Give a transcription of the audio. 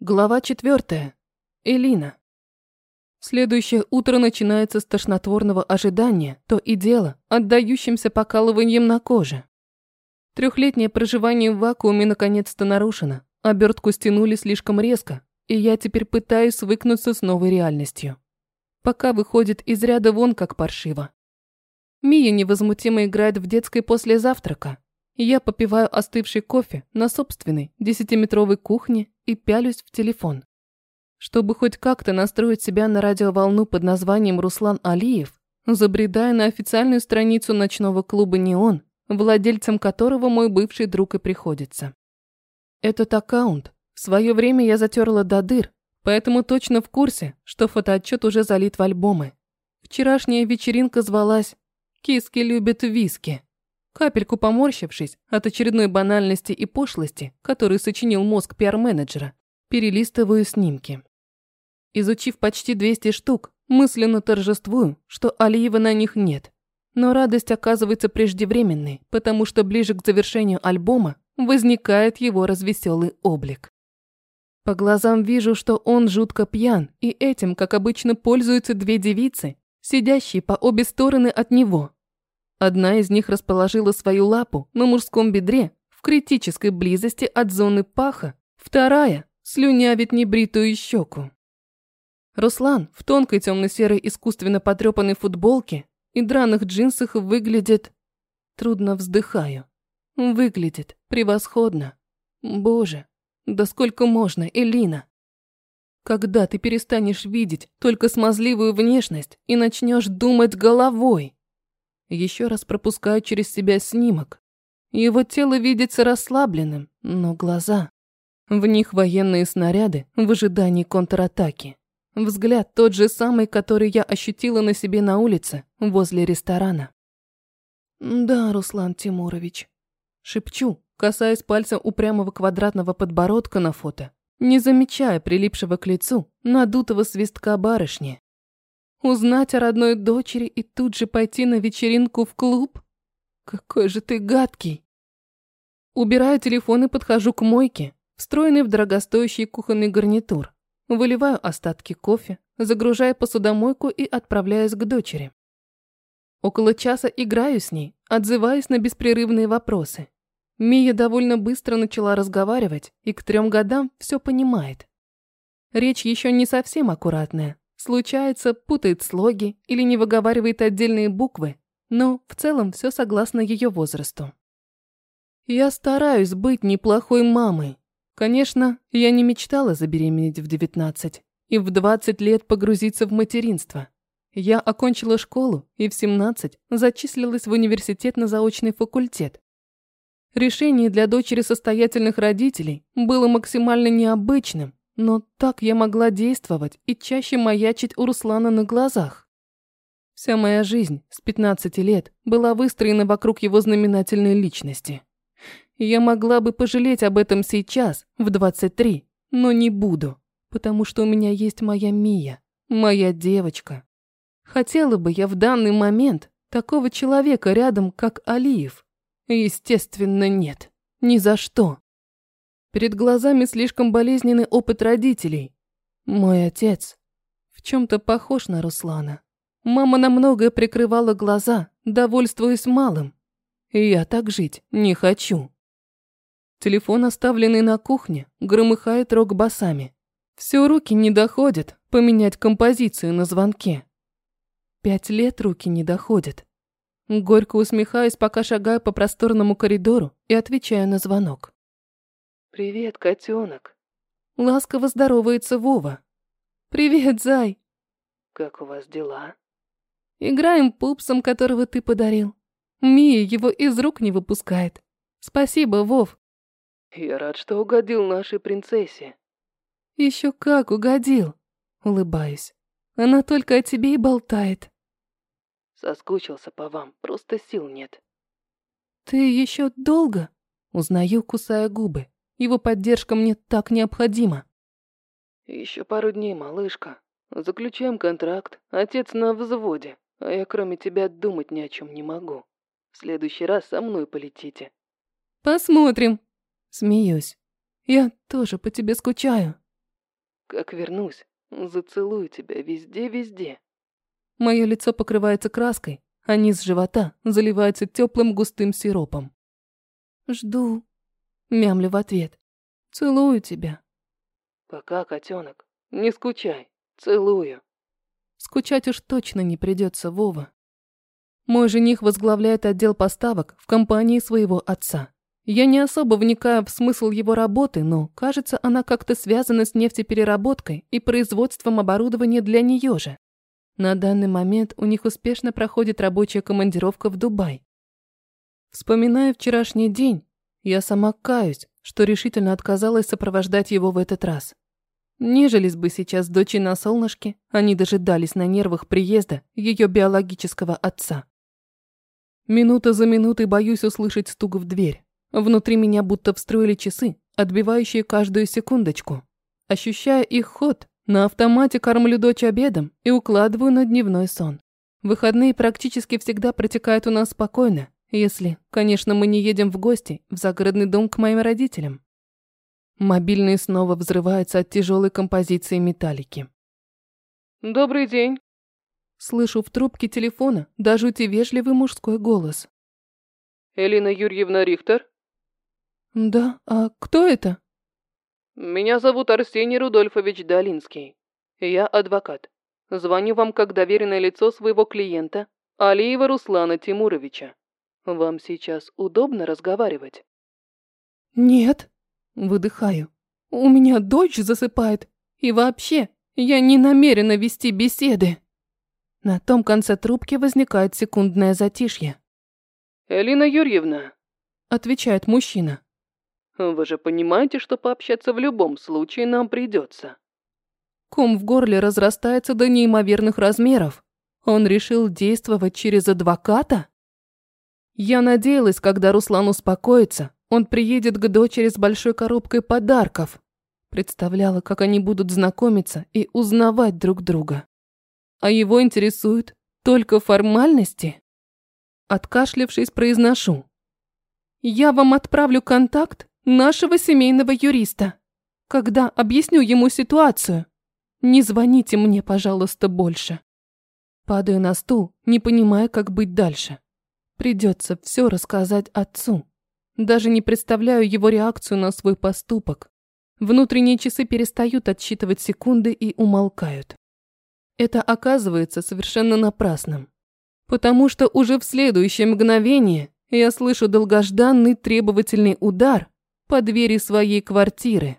Глава четвертая. Элина. Следующее утро начинается с тошнотворного ожидания, то и дело, отдающимся покалыванием на коже. Трехлетнее проживание в вакууме наконец-то нарушено. Обертку стянули слишком резко, и я теперь пытаюсь свыкнуться с новой реальностью. Пока выходит из ряда вон как паршиво. Мия невозмутимо играет в детской после завтрака. Я попиваю остывший кофе на собственной десятиметровой кухне и пялюсь в телефон. Чтобы хоть как-то настроить себя на радиоволну под названием Руслан Алиев, забредая на официальную страницу ночного клуба «Неон», владельцем которого мой бывший друг и приходится. Этот аккаунт в свое время я затерла до дыр, поэтому точно в курсе, что фотоотчет уже залит в альбомы. Вчерашняя вечеринка звалась «Киски любят виски». Капельку поморщившись от очередной банальности и пошлости, которую сочинил мозг пиар-менеджера, перелистываю снимки. Изучив почти 200 штук, мысленно торжествую, что Алиева на них нет. Но радость оказывается преждевременной, потому что ближе к завершению альбома возникает его развеселый облик. По глазам вижу, что он жутко пьян, и этим, как обычно, пользуются две девицы, сидящие по обе стороны от него. Одна из них расположила свою лапу на мужском бедре в критической близости от зоны паха, вторая слюнявит небритую щеку. Руслан в тонкой темно-серой искусственно потрепанной футболке и драных джинсах выглядит... Трудно вздыхаю. Выглядит превосходно. Боже, да сколько можно, Элина? Когда ты перестанешь видеть только смазливую внешность и начнешь думать головой? Еще раз пропускаю через себя снимок. Его тело видится расслабленным, но глаза... В них военные снаряды в ожидании контратаки. Взгляд тот же самый, который я ощутила на себе на улице, возле ресторана. «Да, Руслан Тимурович», — шепчу, касаясь пальцем упрямого квадратного подбородка на фото, не замечая прилипшего к лицу надутого свистка барышни. Узнать о родной дочери и тут же пойти на вечеринку в клуб? Какой же ты гадкий. Убираю телефон и подхожу к мойке, встроенной в дорогостоящий кухонный гарнитур. Выливаю остатки кофе, загружаю посудомойку и отправляюсь к дочери. Около часа играю с ней, отзываясь на беспрерывные вопросы. Мия довольно быстро начала разговаривать и к трем годам все понимает. Речь еще не совсем аккуратная, Случается, путает слоги или не выговаривает отдельные буквы, но в целом все согласно ее возрасту. Я стараюсь быть неплохой мамой. Конечно, я не мечтала забеременеть в 19 и в 20 лет погрузиться в материнство. Я окончила школу и в 17 зачислилась в университет на заочный факультет. Решение для дочери состоятельных родителей было максимально необычным, но так я могла действовать и чаще маячить у Руслана на глазах. Вся моя жизнь с 15 лет была выстроена вокруг его знаменательной личности. Я могла бы пожалеть об этом сейчас, в 23, но не буду, потому что у меня есть моя Мия, моя девочка. Хотела бы я в данный момент такого человека рядом, как Алиев. Естественно, нет. Ни за что. Перед глазами слишком болезненный опыт родителей. Мой отец в чем-то похож на Руслана. Мама на многое прикрывала глаза, довольствуясь малым. Я так жить не хочу. Телефон, оставленный на кухне, громыхает рок-басами. Все руки не доходят поменять композицию на звонке. Пять лет руки не доходят. Горько усмехаюсь, пока шагаю по просторному коридору и отвечаю на звонок. «Привет, котенок!» Ласково здоровается Вова. «Привет, зай!» «Как у вас дела?» «Играем пупсом, которого ты подарил. Мия его из рук не выпускает. Спасибо, Вов!» «Я рад, что угодил нашей принцессе». «Еще как угодил!» Улыбаюсь. «Она только о тебе и болтает». Соскучился по вам, просто сил нет. «Ты еще долго?» Узнаю, кусая губы. Его поддержка мне так необходима. Еще пару дней, малышка. Заключаем контракт. Отец на взводе, а я кроме тебя думать ни о чем не могу. В следующий раз со мной полетите. Посмотрим. Смеюсь. Я тоже по тебе скучаю. Как вернусь, зацелую тебя везде-везде. Мое лицо покрывается краской, а низ живота заливается теплым густым сиропом. Жду. Мямлю в ответ. Целую тебя. Пока, котенок. Не скучай. Целую. Скучать уж точно не придется, Вова. Мой жених возглавляет отдел поставок в компании своего отца. Я не особо вникаю в смысл его работы, но, кажется, она как-то связана с нефтепереработкой и производством оборудования для нее же. На данный момент у них успешно проходит рабочая командировка в Дубай. Вспоминая вчерашний день, я сама каюсь, что решительно отказалась сопровождать его в этот раз. Нежились бы сейчас дочи на солнышке, они дожидались на нервах приезда ее биологического отца. Минута за минутой боюсь услышать стук в дверь. Внутри меня будто встроили часы, отбивающие каждую секундочку. Ощущая их ход, на автомате кормлю дочь обедом и укладываю на дневной сон. Выходные практически всегда протекают у нас спокойно, если, конечно, мы не едем в гости в загородный дом к моим родителям. Мобильный снова взрывается от тяжелой композиции металлики. «Добрый день!» Слышу в трубке телефона даже вежливый мужской голос. «Элина Юрьевна Рихтер?» «Да, а кто это?» «Меня зовут Арсений Рудольфович Долинский. Я адвокат. Звоню вам как доверенное лицо своего клиента, Алиева Руслана Тимуровича. Вам сейчас удобно разговаривать?» «Нет», — выдыхаю. «У меня дочь засыпает. И вообще, я не намерена вести беседы». На том конце трубки возникает секундное затишье. «Элина Юрьевна», — отвечает мужчина. Вы же понимаете, что пообщаться в любом случае нам придется. Ком в горле разрастается до неимоверных размеров. Он решил действовать через адвоката? Я надеялась, когда Руслан успокоится, он приедет к дочери с большой коробкой подарков. Представляла, как они будут знакомиться и узнавать друг друга. А его интересуют только формальности? Откашлившись, произношу. Я вам отправлю контакт нашего семейного юриста. Когда объясню ему ситуацию. Не звоните мне, пожалуйста, больше. Падаю на стул, не понимая, как быть дальше. Придется все рассказать отцу. Даже не представляю его реакцию на свой поступок. Внутренние часы перестают отсчитывать секунды и умолкают. Это оказывается совершенно напрасным. Потому что уже в следующее мгновение я слышу долгожданный требовательный удар, по двери своей квартиры.